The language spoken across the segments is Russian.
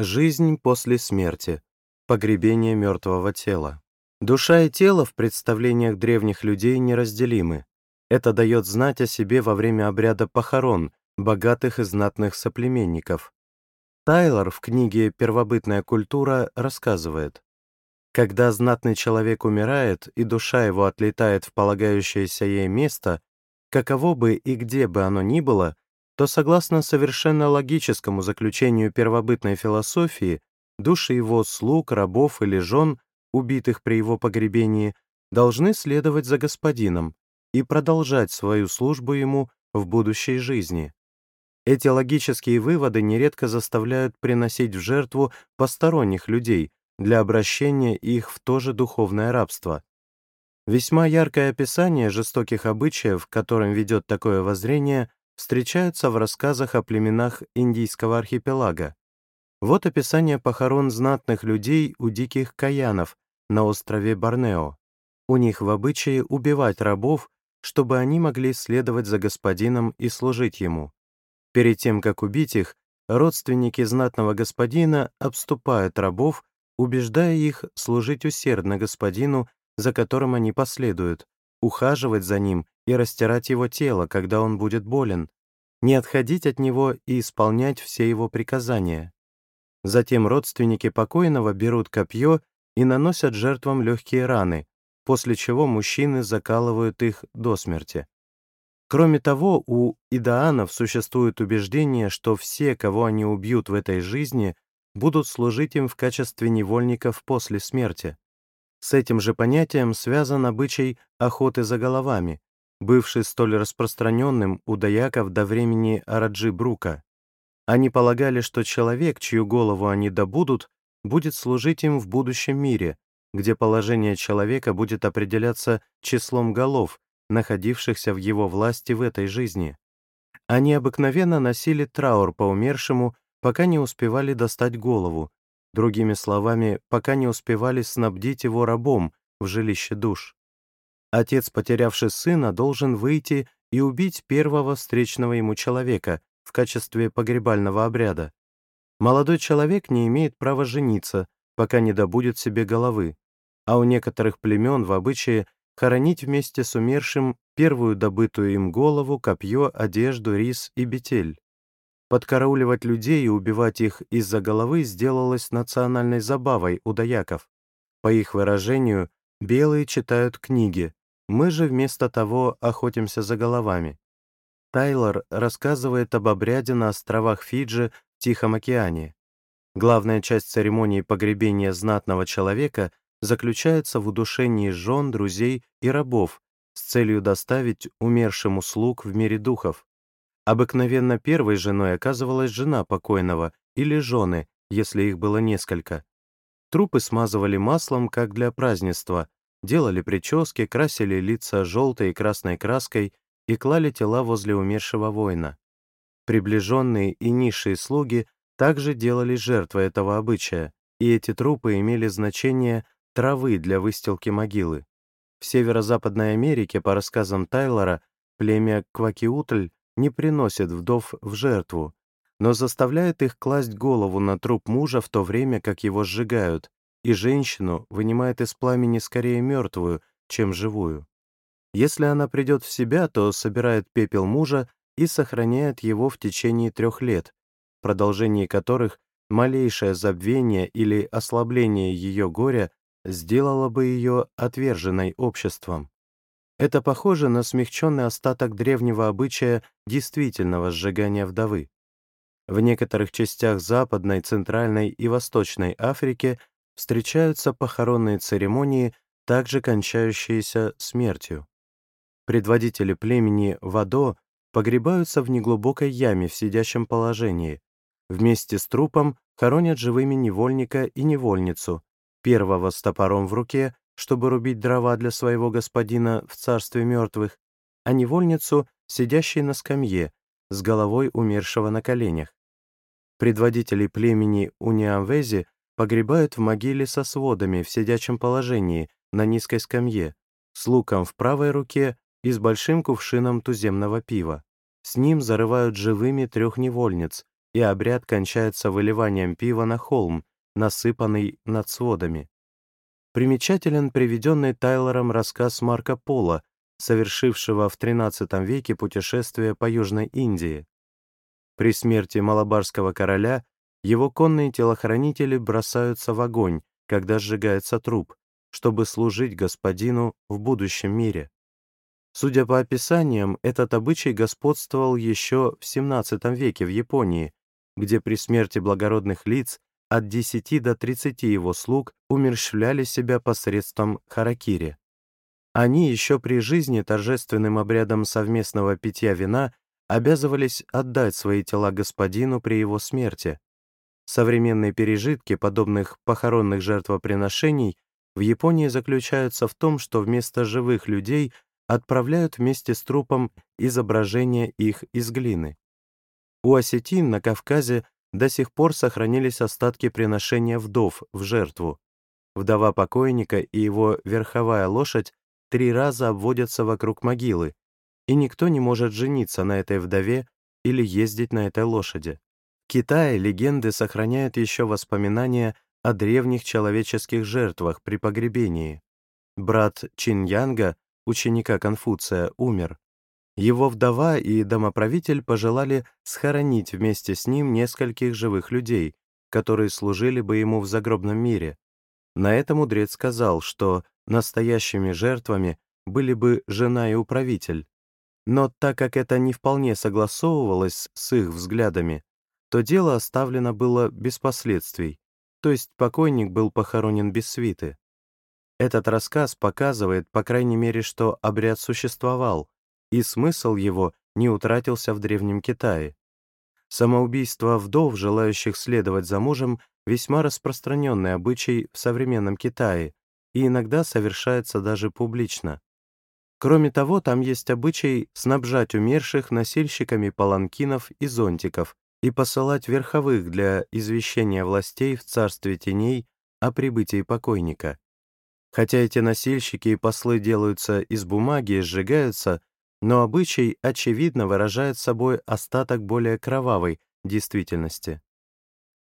Жизнь после смерти. Погребение мертвого тела. Душа и тело в представлениях древних людей неразделимы. Это дает знать о себе во время обряда похорон богатых и знатных соплеменников. Тайлор в книге «Первобытная культура» рассказывает, «Когда знатный человек умирает, и душа его отлетает в полагающееся ей место, каково бы и где бы оно ни было, то согласно совершенно логическому заключению первобытной философии, души его слуг, рабов или жен, убитых при его погребении, должны следовать за господином и продолжать свою службу ему в будущей жизни. Эти логические выводы нередко заставляют приносить в жертву посторонних людей для обращения их в то же духовное рабство. Весьма яркое описание жестоких обычаев, которым ведет такое воззрение, встречаются в рассказах о племенах Индийского архипелага. Вот описание похорон знатных людей у диких каянов на острове Борнео. У них в обычае убивать рабов, чтобы они могли следовать за господином и служить ему. Перед тем, как убить их, родственники знатного господина обступают рабов, убеждая их служить усердно господину, за которым они последуют, ухаживать за ним и растирать его тело, когда он будет болен, не отходить от него и исполнять все его приказания. Затем родственники покойного берут копье и наносят жертвам легкие раны, после чего мужчины закалывают их до смерти. Кроме того, у идаанов существует убеждение, что все, кого они убьют в этой жизни, будут служить им в качестве невольников после смерти. С этим же понятием связан обычай охоты за головами, бывший столь распространенным у даяков до времени Араджи Брука. Они полагали, что человек, чью голову они добудут, будет служить им в будущем мире, где положение человека будет определяться числом голов, находившихся в его власти в этой жизни. Они обыкновенно носили траур по умершему, пока не успевали достать голову, другими словами, пока не успевали снабдить его рабом в жилище душ. Отец, потерявший сына, должен выйти и убить первого встречного ему человека в качестве погребального обряда. Молодой человек не имеет права жениться, пока не добудет себе головы, а у некоторых племен в обычае хоронить вместе с умершим первую добытую им голову, копье, одежду, рис и бетель. Подкарауливать людей и убивать их из-за головы сделалось национальной забавой у даяков. По их выражению, белые читают книги, мы же вместо того охотимся за головами. Тайлор рассказывает об обряде на островах Фиджи в Тихом океане. Главная часть церемонии погребения знатного человека заключается в удушении жен, друзей и рабов с целью доставить умершему слуг в мире духов. Обыкновенно первой женой оказывалась жена покойного или жены, если их было несколько. Трупы смазывали маслом, как для празднества, делали прически, красили лица желтой и красной краской и клали тела возле умершего воина. Приближенные и низшие слуги также делали жертвы этого обычая, и эти трупы имели значение травы для выстилки могилы. В Северо-Западной Америке, по рассказам Тайлора, племя Квакиутль не приносит вдов в жертву, но заставляет их класть голову на труп мужа в то время, как его сжигают, и женщину вынимает из пламени скорее мертвую, чем живую. Если она придет в себя, то собирает пепел мужа и сохраняет его в течение трех лет, в продолжении которых малейшее забвение или ослабление ее горя сделало бы ее отверженной обществом. Это похоже на смягченный остаток древнего обычая действительного сжигания вдовы. В некоторых частях Западной, Центральной и Восточной Африки встречаются похоронные церемонии, также кончающиеся смертью. Предводители племени Вадо погребаются в неглубокой яме в сидящем положении. Вместе с трупом хоронят живыми невольника и невольницу, первого с топором в руке, чтобы рубить дрова для своего господина в царстве мертвых, а невольницу, сидящей на скамье, с головой умершего на коленях. Предводители племени Униамвези погребают в могиле со сводами в сидячем положении на низкой скамье, с луком в правой руке и с большим кувшином туземного пива. С ним зарывают живыми трех невольниц, и обряд кончается выливанием пива на холм, насыпанный над сводами. Примечателен приведенный Тайлором рассказ Марка Пола, совершившего в XIII веке путешествие по Южной Индии. При смерти малабарского короля его конные телохранители бросаются в огонь, когда сжигается труп, чтобы служить господину в будущем мире. Судя по описаниям, этот обычай господствовал еще в XVII веке в Японии, где при смерти благородных лиц от 10 до 30 его слуг умерщвляли себя посредством харакири. Они еще при жизни торжественным обрядом совместного питья вина обязывались отдать свои тела господину при его смерти. Современные пережитки подобных похоронных жертвоприношений в Японии заключаются в том, что вместо живых людей отправляют вместе с трупом изображение их из глины. У осетин на Кавказе до сих пор сохранились остатки приношения вдов в жертву. Вдова покойника и его верховая лошадь три раза обводятся вокруг могилы, и никто не может жениться на этой вдове или ездить на этой лошади. Китае легенды сохраняют еще воспоминания о древних человеческих жертвах при погребении. Брат Чиньянга, ученика Конфуция, умер. Его вдова и домоправитель пожелали схоронить вместе с ним нескольких живых людей, которые служили бы ему в загробном мире. На это мудрец сказал, что Настоящими жертвами были бы жена и управитель. Но так как это не вполне согласовывалось с их взглядами, то дело оставлено было без последствий, то есть покойник был похоронен без свиты. Этот рассказ показывает, по крайней мере, что обряд существовал, и смысл его не утратился в Древнем Китае. Самоубийство вдов, желающих следовать за мужем, весьма распространенный обычай в современном Китае, и иногда совершается даже публично. Кроме того, там есть обычай снабжать умерших носильщиками паланкинов и зонтиков и посылать верховых для извещения властей в царстве теней о прибытии покойника. Хотя эти носильщики и послы делаются из бумаги и сжигаются, но обычай, очевидно, выражает собой остаток более кровавой действительности.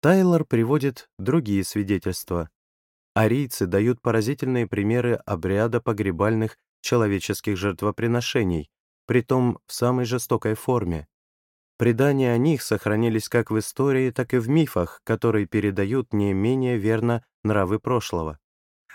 Тайлор приводит другие свидетельства. Арийцы дают поразительные примеры обряда погребальных человеческих жертвоприношений, притом в самой жестокой форме. Предания о них сохранились как в истории, так и в мифах, которые передают не менее верно нравы прошлого.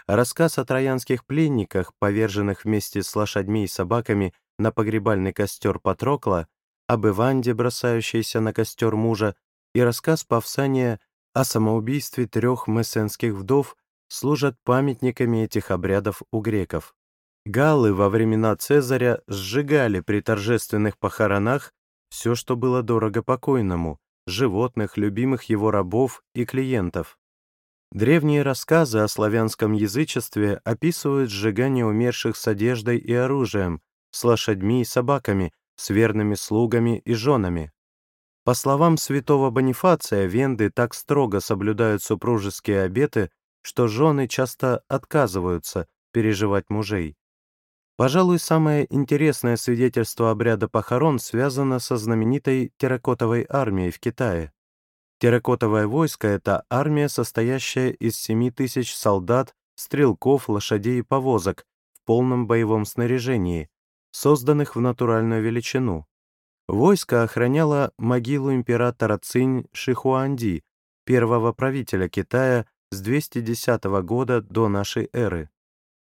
Рассказ о троянских пленниках, поверженных вместе с лошадьми и собаками на погребальный костер Патрокла, об Иванде, бросающейся на костер мужа, и рассказ Павсания о самоубийстве трех мессенских вдов служат памятниками этих обрядов у греков. Галлы во времена Цезаря сжигали при торжественных похоронах все, что было дорого покойному, животных, любимых его рабов и клиентов. Древние рассказы о славянском язычестве описывают сжигание умерших с одеждой и оружием, с лошадьми и собаками, с верными слугами и женами. По словам святого Бонифация, венды так строго соблюдают супружеские обеты, что жены часто отказываются переживать мужей. Пожалуй, самое интересное свидетельство обряда похорон связано со знаменитой терракотовой армией в Китае. Терракотовое войско — это армия, состоящая из 7 тысяч солдат, стрелков, лошадей и повозок в полном боевом снаряжении, созданных в натуральную величину. Войско охраняло могилу императора Цинь Шихуанди, первого правителя Китая, с 210 года до нашей эры.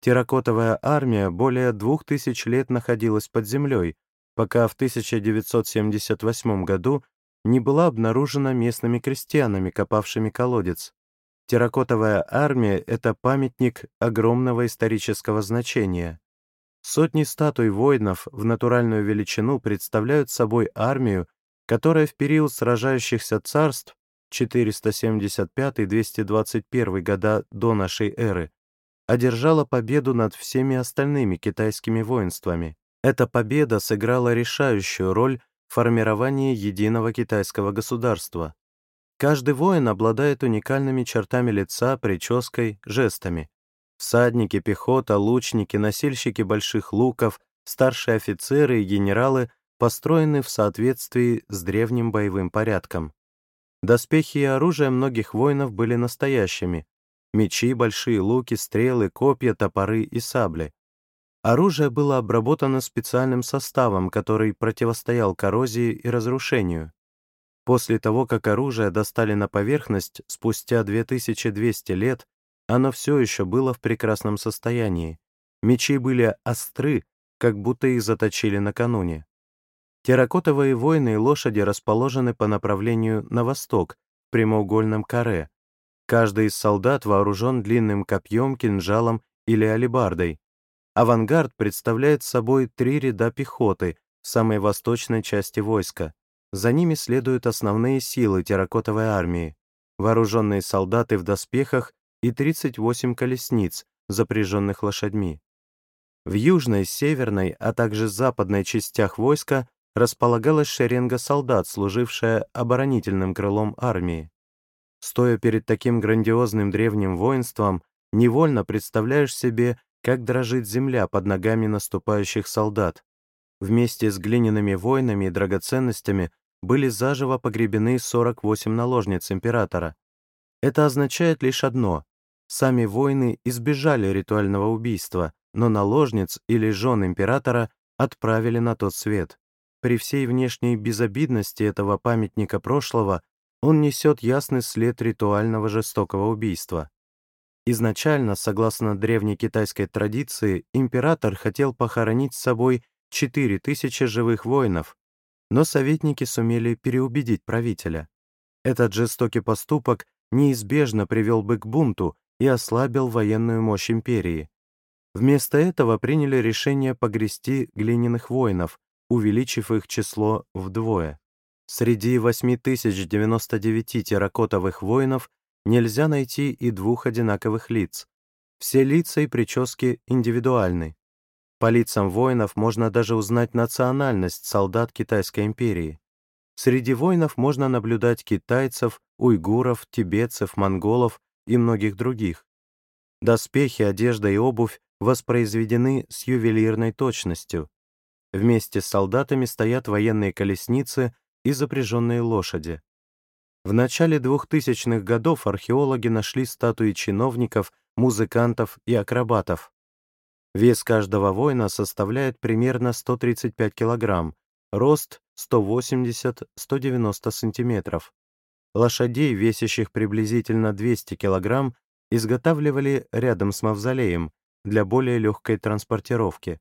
Терракотовая армия более двух тысяч лет находилась под землей, пока в 1978 году не была обнаружена местными крестьянами, копавшими колодец. Терракотовая армия — это памятник огромного исторического значения. Сотни статуй воинов в натуральную величину представляют собой армию, которая в период сражающихся царств 475-221 года до нашей эры, одержала победу над всеми остальными китайскими воинствами. Эта победа сыграла решающую роль в формировании единого китайского государства. Каждый воин обладает уникальными чертами лица, прической, жестами. Всадники, пехота, лучники, носильщики больших луков, старшие офицеры и генералы построены в соответствии с древним боевым порядком. Доспехи и оружие многих воинов были настоящими. Мечи, большие луки, стрелы, копья, топоры и сабли. Оружие было обработано специальным составом, который противостоял коррозии и разрушению. После того, как оружие достали на поверхность, спустя 2200 лет, оно все еще было в прекрасном состоянии. Мечи были остры, как будто их заточили накануне. Терракотовые воины и лошади расположены по направлению на восток, в прямоугольном каре. Каждый из солдат вооружен длинным копьем, кинжалом или алебардой. Авангард представляет собой три ряда пехоты в самой восточной части войска. За ними следуют основные силы терракотовой армии, вооруженные солдаты в доспехах и 38 колесниц, запряженных лошадьми. В южной, северной, а также западной частях войска располагалась шеренга солдат, служившая оборонительным крылом армии. Стоя перед таким грандиозным древним воинством, невольно представляешь себе, как дрожит земля под ногами наступающих солдат. Вместе с глиняными воинами и драгоценностями были заживо погребены 48 наложниц императора. Это означает лишь одно — сами воины избежали ритуального убийства, но наложниц или жен императора отправили на тот свет. При всей внешней безобидности этого памятника прошлого он несет ясный след ритуального жестокого убийства. Изначально, согласно древней китайской традиции, император хотел похоронить с собой 4000 живых воинов, но советники сумели переубедить правителя. Этот жестокий поступок неизбежно привел бы к бунту и ослабил военную мощь империи. Вместо этого приняли решение погрести глиняных воинов, увеличив их число вдвое. Среди 8099 терракотовых воинов нельзя найти и двух одинаковых лиц. Все лица и прически индивидуальны. По лицам воинов можно даже узнать национальность солдат Китайской империи. Среди воинов можно наблюдать китайцев, уйгуров, тибетцев, монголов и многих других. Доспехи, одежда и обувь воспроизведены с ювелирной точностью. Вместе с солдатами стоят военные колесницы и запряженные лошади. В начале 2000-х годов археологи нашли статуи чиновников, музыкантов и акробатов. Вес каждого воина составляет примерно 135 килограмм, рост 180-190 сантиметров. Лошадей, весящих приблизительно 200 килограмм, изготавливали рядом с мавзолеем, для более легкой транспортировки.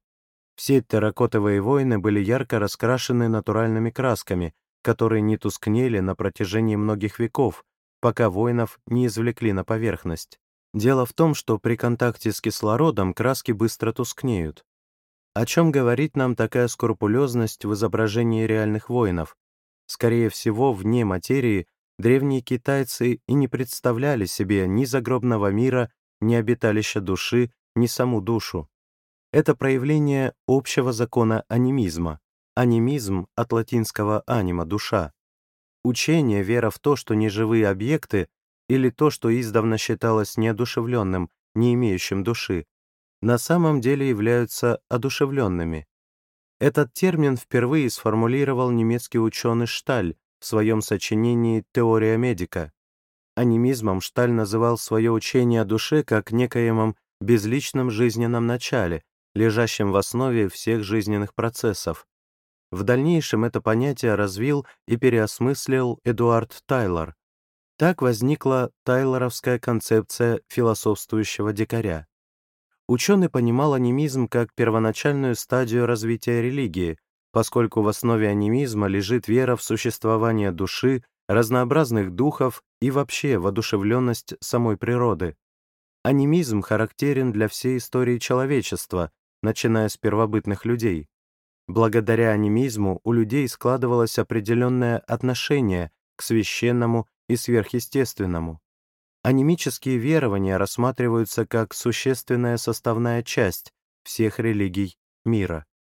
Все терракотовые воины были ярко раскрашены натуральными красками, которые не тускнели на протяжении многих веков, пока воинов не извлекли на поверхность. Дело в том, что при контакте с кислородом краски быстро тускнеют. О чем говорит нам такая скрупулезность в изображении реальных воинов? Скорее всего, вне материи древние китайцы и не представляли себе ни загробного мира, ни обиталища души, не саму душу. Это проявление общего закона анимизма. Анимизм от латинского анима — душа. Учение, вера в то, что неживые объекты или то, что издавна считалось неодушевленным, не имеющим души, на самом деле являются одушевленными. Этот термин впервые сформулировал немецкий ученый Шталь в своем сочинении «Теория медика». Анимизмом Шталь называл свое учение о душе как некоемом безличном жизненном начале, лежащем в основе всех жизненных процессов. В дальнейшем это понятие развил и переосмыслил Эдуард Тайлор. Так возникла тайлоровская концепция философствующего дикаря. Ученый понимал анимизм как первоначальную стадию развития религии, поскольку в основе анимизма лежит вера в существование души, разнообразных духов и вообще воодушевленность самой природы. Анимизм характерен для всей истории человечества, начиная с первобытных людей. Благодаря анимизму у людей складывалось определенное отношение к священному и сверхъестественному. Анимические верования рассматриваются как существенная составная часть всех религий мира.